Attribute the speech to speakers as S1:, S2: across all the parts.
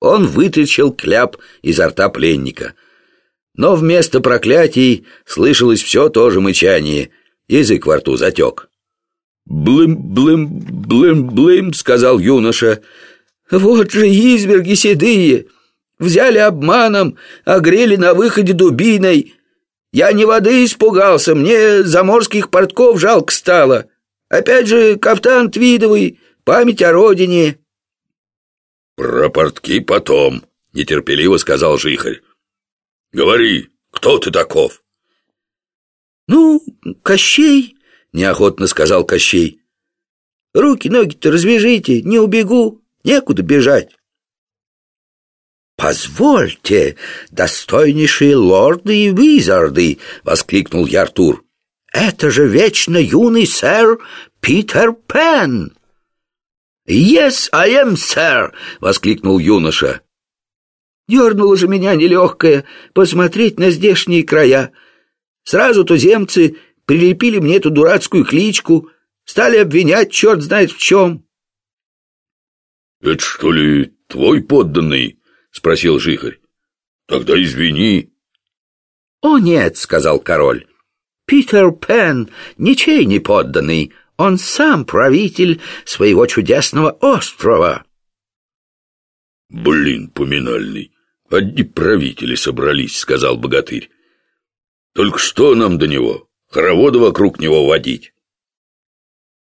S1: Он вытащил кляп изо рта пленника. Но вместо проклятий слышалось все то же мычание. Язык во рту затек. «Блым-блым-блым-блым», — сказал юноша. «Вот же изверги седые! Взяли обманом, огрели на выходе дубиной. Я не воды испугался, мне заморских портков жалко стало. Опять же, кафтан твидовый, память о родине».
S2: «Про портки потом», — нетерпеливо сказал Жихарь. «Говори, кто ты таков?»
S1: «Ну, Кощей», — неохотно сказал Кощей. «Руки-ноги-то развяжите, не убегу, некуда бежать». «Позвольте, достойнейшие лорды и визарды!» — воскликнул Яртур. «Это же вечно юный сэр Питер Пен!» «Yes, I am, sir!» — воскликнул юноша. Дернуло же меня нелегкое посмотреть на здешние края. Сразу туземцы прилепили мне эту дурацкую кличку, стали обвинять черт знает в чем.
S2: «Это что ли твой подданный?» — спросил Жихарь. «Тогда извини».
S1: «О нет», — сказал король, — «Питер Пен ничей не подданный, он сам правитель своего чудесного острова».
S2: «Блин, поминальный, одни правители собрались», — сказал богатырь. «Только что нам до него? Хороводы вокруг него водить?»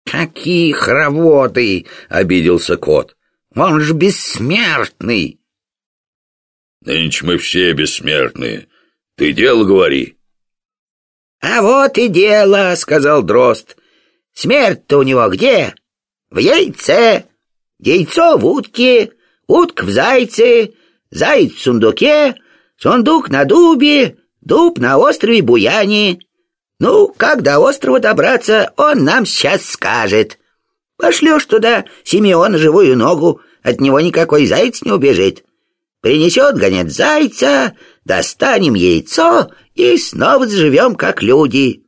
S1: «Какие хороводы!» — обиделся кот. «Он же бессмертный!»
S2: «Нынче мы все бессмертные. Ты дело говори».
S1: «А вот и дело», — сказал Дрозд. Смерть-то у него где? В яйце. Яйцо в утке, утка в зайце, заяц в сундуке, сундук на дубе, дуб на острове Буяни. Ну, как до острова добраться, он нам сейчас скажет. Пошлешь туда Симеона живую ногу, от него никакой заяц не убежит. Принесет гонец зайца, достанем яйцо и снова заживем, как люди.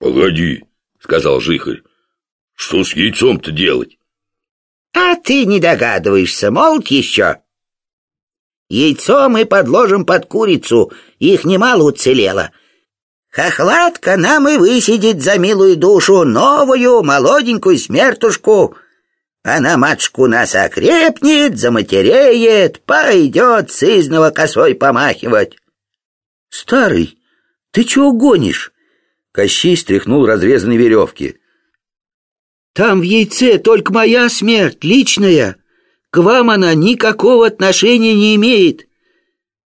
S2: Погоди, — сказал Жихарь. «Что с яйцом-то делать?»
S1: «А ты не догадываешься, молод еще?» «Яйцо мы подложим под курицу, их немало уцелело. Хохлатка нам и высидит за милую душу новую молоденькую смертушку. Она матушку нас окрепнет, заматереет, пойдет сызного косой помахивать». «Старый, ты чего гонишь?» Кощей стряхнул разрезанные веревки. «Там в яйце только моя смерть, личная. К вам она никакого отношения не имеет.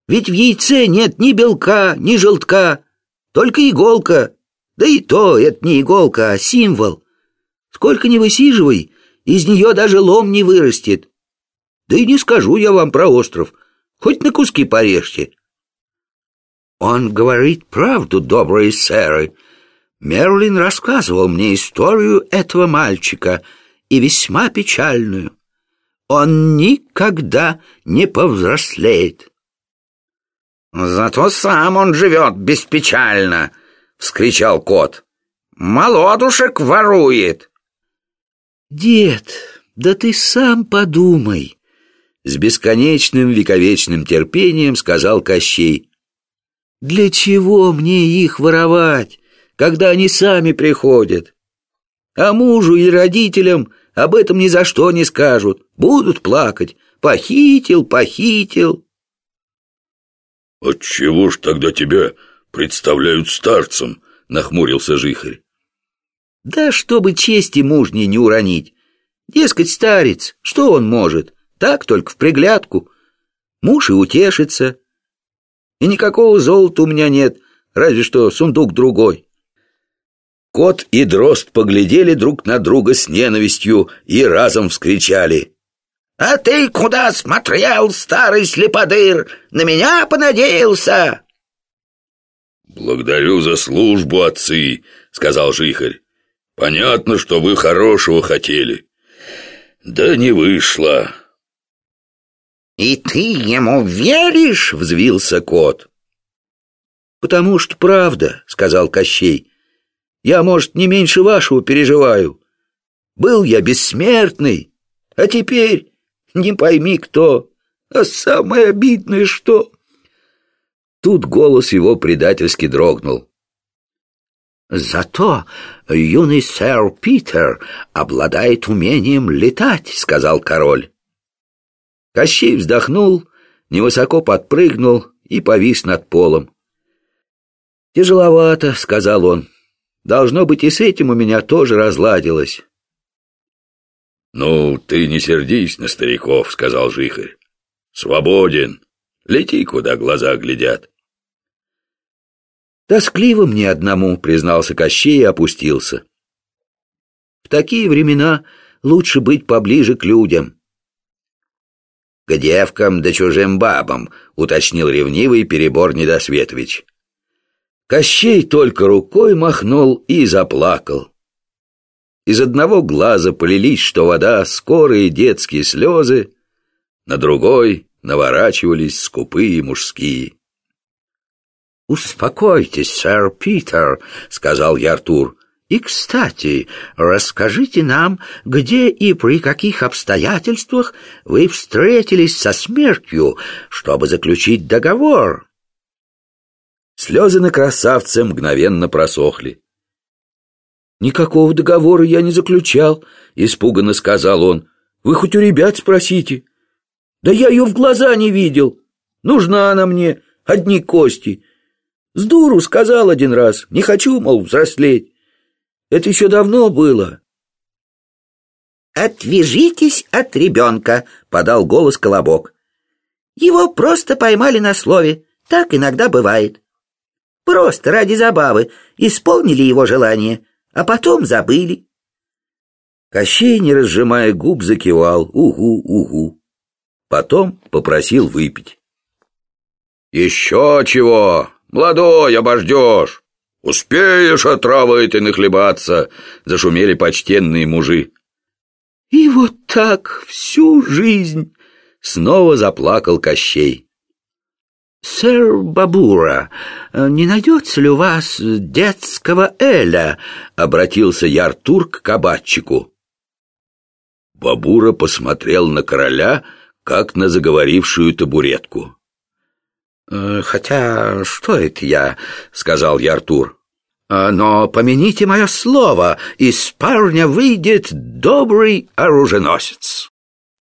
S1: Ведь в яйце нет ни белка, ни желтка, только иголка. Да и то это не иголка, а символ. Сколько ни высиживай, из нее даже лом не вырастет. Да и не скажу я вам про остров, хоть на куски порежьте». «Он говорит правду, добрые сэры», Мерлин рассказывал мне историю этого мальчика, и весьма печальную. Он никогда не повзрослеет. «Зато сам он живет беспечально!» — вскричал кот. «Молодушек ворует!» «Дед, да ты сам подумай!» С бесконечным вековечным терпением сказал Кощей. «Для чего мне их воровать? Когда они сами приходят. А мужу и родителям об этом ни за что не скажут. Будут плакать. Похитил, похитил.
S2: «Отчего ж тогда тебя представляют старцем?» — нахмурился Жихарь.
S1: «Да чтобы чести мужней не уронить. Дескать, старец, что он может? Так только в приглядку. Муж и утешится. И никакого золота у меня нет, разве что сундук другой». Кот и дрозд поглядели друг на друга с ненавистью и разом вскричали. «А ты куда смотрел, старый слеподыр? На меня понадеялся?»
S2: «Благодарю за службу, отцы», — сказал Жихарь. «Понятно, что вы хорошего хотели. Да не вышло».
S1: «И ты ему веришь?» — взвился кот. «Потому что правда», — сказал Кощей. Я, может, не меньше вашего переживаю. Был я бессмертный, а теперь не пойми кто. А самое обидное, что...»
S2: Тут голос его предательски дрогнул.
S1: «Зато юный сэр Питер обладает умением летать», — сказал король. Кощей вздохнул, невысоко подпрыгнул и повис над полом. «Тяжеловато», — сказал он. «Должно быть, и с этим у меня тоже разладилось».
S2: «Ну, ты не сердись на стариков», — сказал Жихарь. «Свободен. Лети, куда глаза глядят».
S1: «Тоскливо мне одному», — признался Кощей и опустился. «В такие времена лучше быть поближе к людям».
S2: «К девкам да чужим бабам», — уточнил ревнивый перебор Недосветович.
S1: Кощей только рукой махнул и заплакал. Из одного глаза полились, что вода, скорые детские слезы, на другой наворачивались скупые мужские. «Успокойтесь, сэр Питер», — сказал я Артур. «И, кстати, расскажите нам, где и при каких обстоятельствах вы встретились со смертью, чтобы заключить договор».
S2: Слезы на красавце мгновенно просохли.
S1: «Никакого договора я не заключал», — испуганно сказал он. «Вы хоть у ребят спросите». «Да я ее в глаза не видел. Нужна она мне, одни кости». С дуру сказал один раз, не хочу, мол, взрослеть. Это еще давно было. «Отвяжитесь от ребенка», — подал голос Колобок. «Его просто поймали на слове, так иногда бывает. Просто ради забавы исполнили его желание, а потом забыли».
S2: Кощей, не разжимая губ, закивал «Угу, угу». Потом попросил выпить. «Еще чего!» «Молодой, обождешь! Успеешь отравы этой нахлебаться!» — зашумели почтенные мужи.
S1: «И вот так всю жизнь!» — снова заплакал Кощей. «Сэр Бабура, не найдется ли у вас детского Эля?» — обратился Яртур к кабачику.
S2: Бабура посмотрел на короля, как на заговорившую табуретку.
S1: Э, «Хотя, что это я?» — сказал я Артур. «Э, «Но помяните мое слово, из парня выйдет добрый оруженосец».